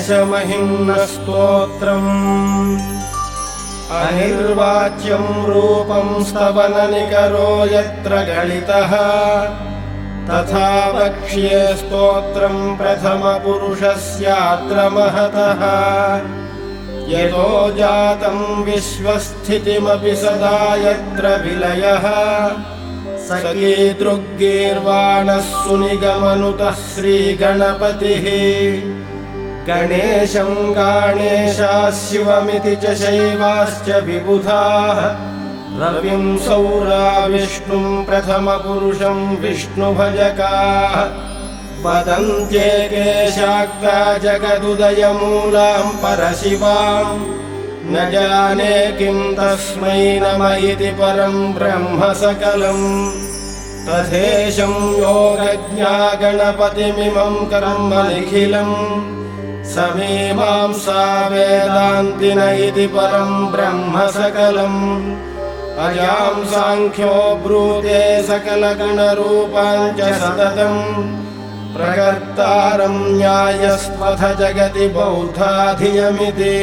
गणेशमहिम्नस्तोत्रम्। अनिर्वाच्यम् रूपम् स्तवननिकरो यत्र गणितः। तथा वक्ष्ये स्तोत्रम् प्रथमपुरुषस्यात्र महतः। यतो जातम् विश्वस्थितिमपि सदा यत्र विलयः। सकीदृग्गीर्वाणः सुनिगमनुतः श्रीगणपतिः गणेशम् गाणेशा शिवमिति च शैवाश्च विबुधाः। रविम् सौरा विष्णुम् प्रथमपुरुषम् विष्णुभजकाः। वदन्त्येके शाक्ता जगदुदयमूलाम् परशिवाम्। न जाने किम् तस्मै नम इति परम् ब्रह्म सकलम् तथेशम् योगज्ञा गणपतिमिमम् कर्म निखिलम् समीमांसा वेदान्तिन इति परम् ब्रह्म सकलम्। अजाम् साङ्ख्यो ब्रूते सकलगणरूपाम् च सततम्। प्रकर्तारम् न्यायस्त्वथ जगति बौद्धाधियमिति।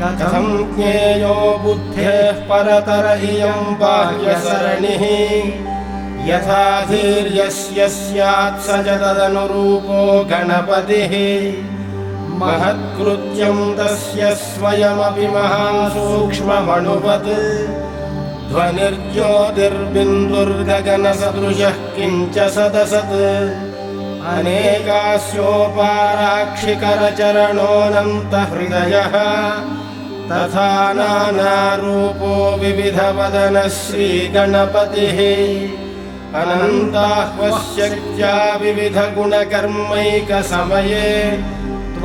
कथम् ज्ञेयो बुद्धेः परतर इयम् बाह्यसरणिः। यथा धीर्यस्य स्यात् स च तदनुरूपो गणपतिः महत्कृत्यम् तस्य स्वयमपि महासूक्ष्ममणुवत् ध्वनिर्ज्योतिर्बिन्दुर्गगनसदृशः किञ्च सदसत्। अनेकास्योपाराक्षिकरचरणोऽनन्तहृदयः। तथा नानारूपो विविधवदनः श्रीगणपतिः अनन्ताह्वशक्त्या विविधगुणकर्मैकसमये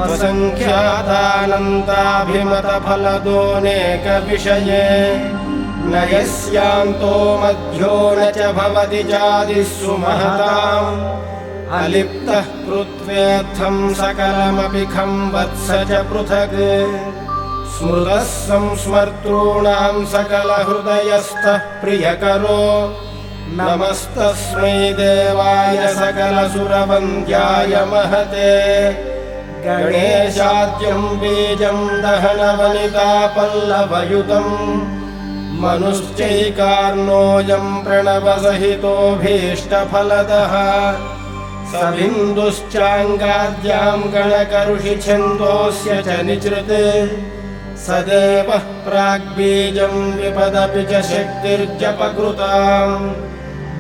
त्वसङ्ख्यातानन्ताभिमतफलदोऽनेकविषये न यस्यान्तो मध्यो न च भवति जातिः सुमहताम् अलिप्तः कृत्वेऽर्थम् सकलमपि खम् वत्स च पृथक्। स्मृतः संस्मर्तॄणाम् सकलहृदयस्थः प्रियकरो। नमस्तस्मै देवाय सकलसुरवन्द्याय महते गणेशाद्यम् बीजम् दहनवनिता पल्लवयुतम् मनुश्चैकार्णोऽयम् प्रणवसहितोऽभीष्टफलदः स बिन्दुश्चाङ्गाद्याम् गणकरुषि छन्दोऽस्य च निचृत् स देवः प्राग्बीजम् विपदपि च शक्तिर्जपकृताम्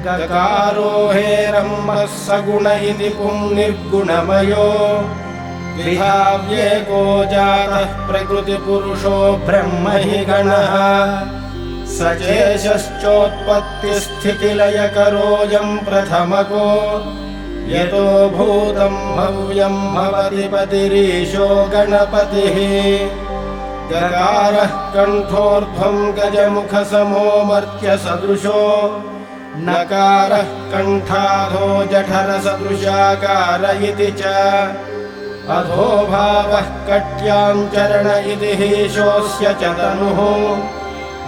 गकारो हेरम्बः सगुण इति पुंनिर्गुणमयो जातः प्रकृतिपुरुषो ब्रह्म हि गणः। स चेशश्चोत्पत्तिस्थितिलयकरोऽयम् प्रथमको। यतो भूतम् भव्यम् भवति पतिरीशो गणपतिः। गकारः कण्ठोर्ध्वम् गजमुखसमो मर्त्यसदृशो नकारः कण्ठाधो जठरसदृशाकार इति च अधो भावः कट्याम् चरण इति हीशोऽस्य च तनुः।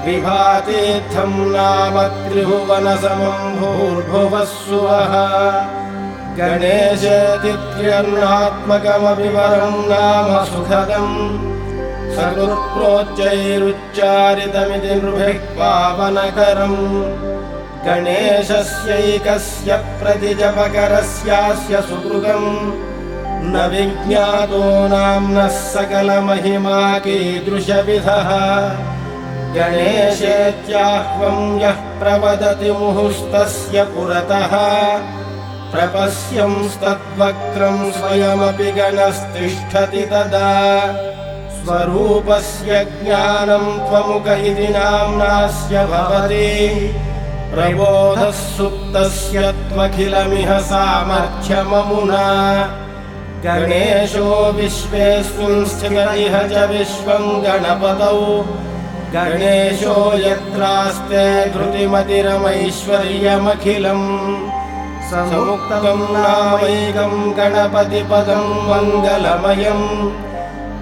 विभातीर्थम् नाम त्रिभुवनसमम् भूर्भुवः सुवः गणेशेतित्र्यन्नात्मकमपि वरम् नाम सुखदम् सकृत्प्रोच्चैरुच्चारितमिति नृभिः पावनकरम्। गणेशस्यैकस्य प्रतिजपकरस्यास्य सुकृतम् न विज्ञातो नाम्नः सकलमहिमा कीदृशविधः गणेशेत्याह्वम् यः प्रवदति मुहुस्तस्य पुरतः। प्रपश्यंस्तद्वक्त्रम् स्वयमपि गणस्तिष्ठति तदा। स्वरूपस्य ज्ञानम् त्वमुक इति नाम्नास्य भवति। प्रबोधः सुप्तस्य त्वखिलमिह सामर्थ्यममुना गणेशो विश्वेऽस्मिन् स्थित इह च विश्वम् गणपतौ। गणेशो यत्रास्ते धृतिमतिरमैश्वर्यमखिलम् समुक्तम् नामैकम् गणपतिपदम् मङ्गलमयम्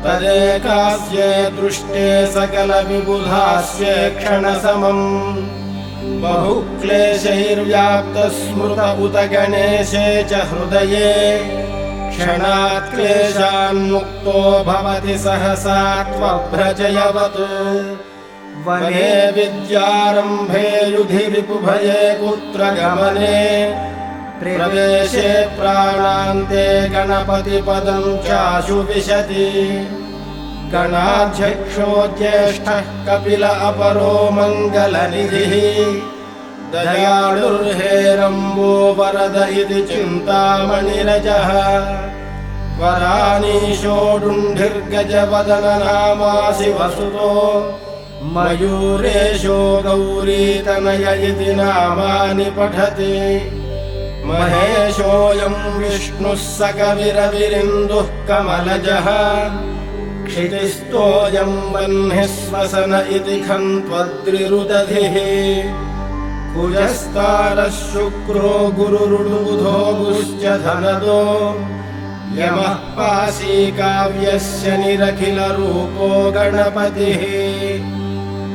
तदेकास्ये दृष्टे सकलविबुधास्ये क्षणसमम् बहुक्लेशैर्व्याप्तस्मृत उत गणेशे च हृदये क्षणात् क्लेशान्मुक्तो भवति सहसा त्वभ्रजयवत्। वने विद्यारम्भे युधि रिपुभये पुत्रगमने प्रवेशे प्राणान्ते गणपतिपदम् चाशु विशति। गणाध्यक्षो ज्येष्ठः कपिल अपरो मङ्गलनिधिः दयालुर्हेरम्बो वरद इति चिन्तामणिरजः। वरानीशोडुण्ढिर्गजवदननामासि वसुतो मयूरेशो गौरीतनय इति नामानि पठति। महेशोऽयम् विष्णुः स कविरविरिन्दुः कमलजः। क्षितिस्तोऽयम् वह्निः श्वसन इति खन्त्वद्रिरुदधिः कुजस्तारः शुक्रो गुरुरुडुबुधो गुश्च धनदो यमः पाशी काव्यस्य निरखिलरूपो गणपतिः।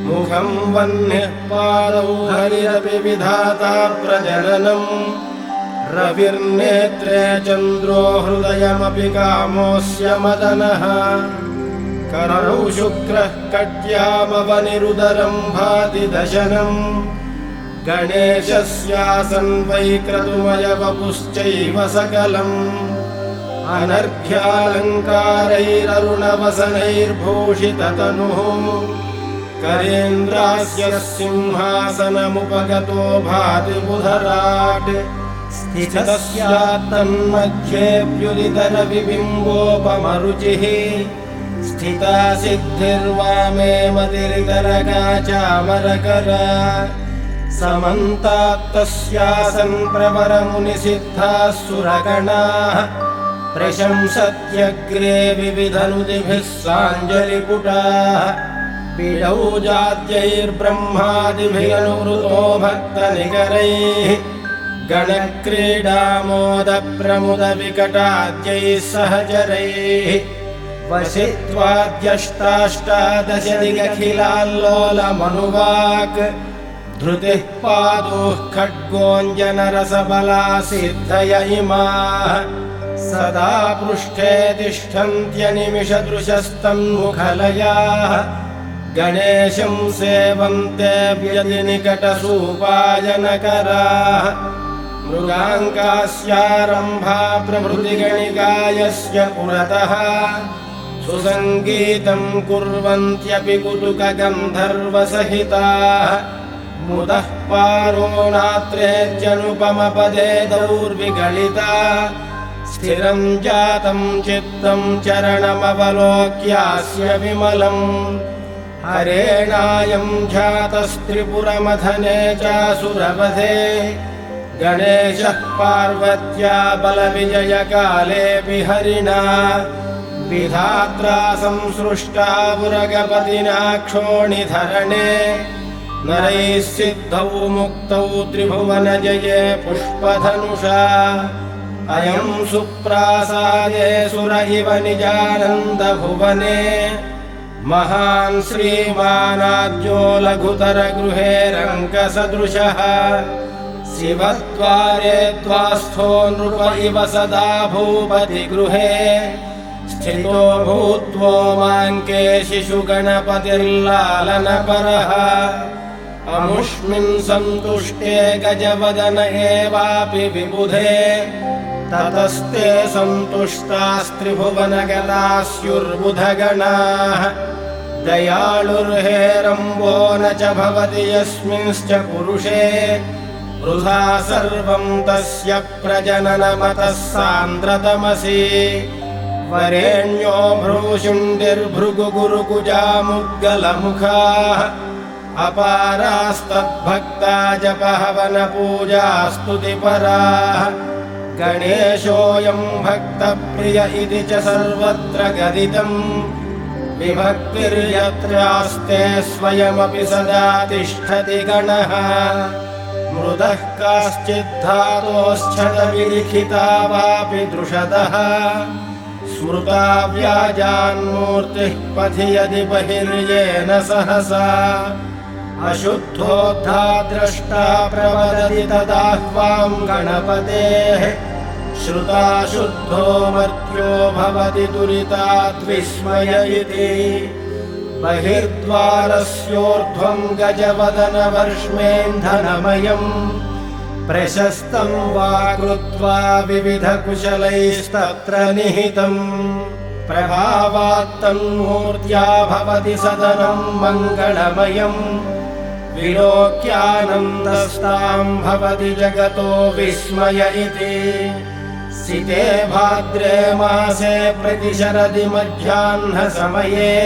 मुखम् वह्निः पादौ हरिरपि विधाता प्रजननम् रविर्नेत्रे चन्द्रो हृदयमपि कामोऽस्य मदनः। करौ शुक्रः कट्यामवनिरुदरम् भाति दशनम् गणेशस्यासन् वै क्रतुमयवपुश्चैव सकलम्। अनर्घ्यालङ्कारैररुणवसनैर्भूषिततनुः। करेन्द्रास्य सिंहासनमुपगतो भाति बुधराट्। स्थितस्यात्तन्मध्येऽप्युदितरविबिम्बोपमरुचिः स्थिता सिद्धिर्वामे मतिरितरगा चामरकरा समन्तात्तस्यासन् प्रवरमुनिसिद्धाः सुरगणाः प्रशंसत्यग्रे विविधनुदिभिः साञ्जलिपुटाः पिडौ जात्यैर्ब्रह्मादिभिरनुवृतो भक्तनिकरैः गणक्रीडामोदप्रमुदविकटाद्यैः सहचरैः वसित्वाद्यष्टाष्टादशदिगखिलाल्लोलमनुवाक् धृतिः पादोः खड्गोऽञ्जनरसबला सिद्धय इमाः। सदा पृष्ठे तिष्ठन्त्यनिमिषदृशस्तन्मुखलयाः गणेशम् सेवन्ते व्यतिनिकटसूपायनकराः। मृगाङ्कास्यारम्भा प्रभृतिगणिकायस्य पुरतः। सुसङ्गीतम् कुर्वन्त्यपि कुटुकगन्धर्वसहिताः मुदः पारो नात्रेत्यनुपमपदे दौर्विगलिता स्थिरम् जातम् चित्तम् चरणमवलोक्यास्य विमलम्। हरेणायम् ध्यातस्त्रिपुरमथने चासुरवधे। गणेशः पार्वत्या बलविजयकालेऽपि हरिणा विधात्रा संसृष्टा पुरगपतिना क्षोणिधरणे नरैः सिद्धौ मुक्तौ त्रिभुवनजये पुष्पधनुषा। अयम् सुप्रासादे सुर इव निजानन्दभुवने। महान् श्रीमानाद्यो लघुतरगृहे रङ्कसदृशः शिवद्वारे द्वास्थो नृप इव सदा भूपतिगृहे। स्थितो भूत्वोमाङ्के शिशुगणपतिर्लालनपरः अमुष्मिन् सन्तुष्टे गजवदन एवापि विबुधे। ततस्ते सन्तुष्टास्त्रिभुवनगतास्युर्बुधगणाः। दयालुर्हेरम्बो न च भवति यस्मिंश्च पुरुषे। वृथा सर्वम् तस्य प्रजननमतः सान्द्रतमसि। वरेण्यो भ्रूशुण्डिर्भृगुगुरुकुजामुद्गलमुखाः अपारास्तद्भक्ता जपहवनपूजास्तुतिपराः गणेशोऽयम् भक्तप्रिय इति च सर्वत्र गदितम् विभक्तिर्यत्रास्ते स्वयमपि सदा तिष्ठति गणः। मृदः काश्चिद्धातोश्चदविलिखिता वापि दृशतः स्मृता व्याजान्मूर्तिः पथि यदि बहिर्येन सहसा अशुद्धोद्धा द्रष्टा प्रवदति तदाह्वाम् गणपतेः। श्रुताशुद्धो मर्त्यो भवति दुरिताद्विस्मय इति। बहिर्द्वारस्योर्ध्वम् गजवदनवर्ष्मेन्धनमयम्। प्रशस्तम् वा कृत्वा विविधकुशलैस्तत्र निहितम्। प्रभावात्तन्मूर्त्या भवति सदनम् मङ्गलमयम् विलोक्यानन्दस्ताम् भवति जगतो विस्मय इति। सिते भाद्रे मासे प्रतिशरदि मध्याह्नसमये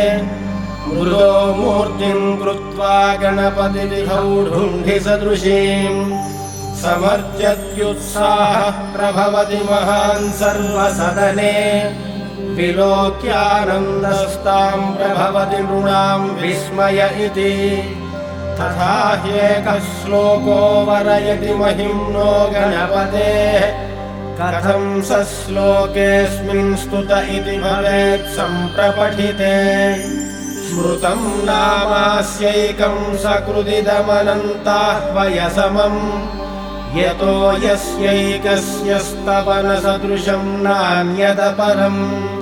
मृदो मूर्तिम् कृत्वा गणपतिविधौढुण्ढिसदृशीम् समर्जत्युत्साहः प्रभवति महान् सर्वसदने। विलोक्यानन्दस्ताम् प्रभवति नृणाम् विस्मय इति तथा ह्येकः श्लोको वरयति महिम्नो गणपतेः। कथम् स श्लोकेऽस्मिन् स्तुत इति भवेत् सम्प्रपठिते। स्मृतम् नामास्यैकम् सकृदिदमनन्ताह्वयसमम् यतो यस्यैकस्य स्तवनसदृशम् नान्यदपरम्।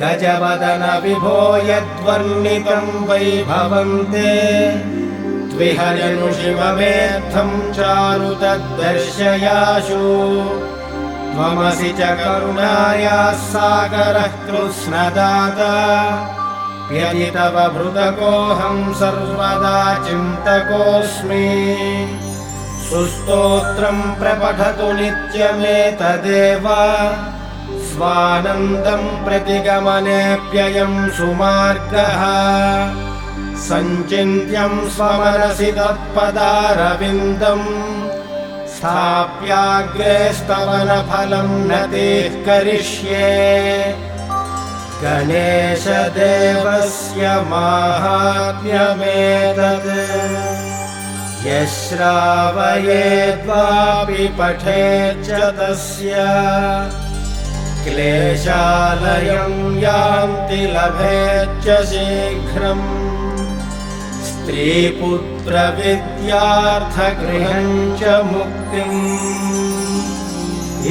गजवदन विभो यद्वर्णितम् वैभवन्ते द्विहजनुषिमवेत्थम् चारु तद्दर्शयाशु त्वमसि च करुणायाः सागरः कृत्स्नदाता यदि तव भृतकोऽहम् सर्वदा चिन्तकोऽस्मि। सुस्तोत्रम् प्रपठतु नित्यमेतदेव। स्वानन्दम् प्रतिगमनेऽप्ययम् सुमार्गः सञ्चिन्त्यम् स्वमनसि तत्पदारविन्दम् स्थाप्याग्रे स्तवनफलम् न तेः करिष्ये गणेशदेवस्य माहात्म्यमेतत्। यश्रावयेद्वापि पठेच्च तस्य। क्लेशालयम् यान्ति लभेच्च शीघ्रम् स्त्रीपुत्रविद्यार्थगृहम् च मुक्तिम्।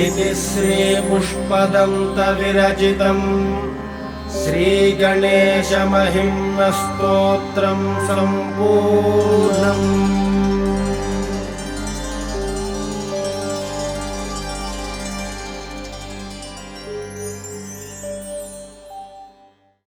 इति श्रीपुष्पदन्तविरचितम् श्रीगणेशमहिम्नस्तोत्रम् सम्पूर्णम्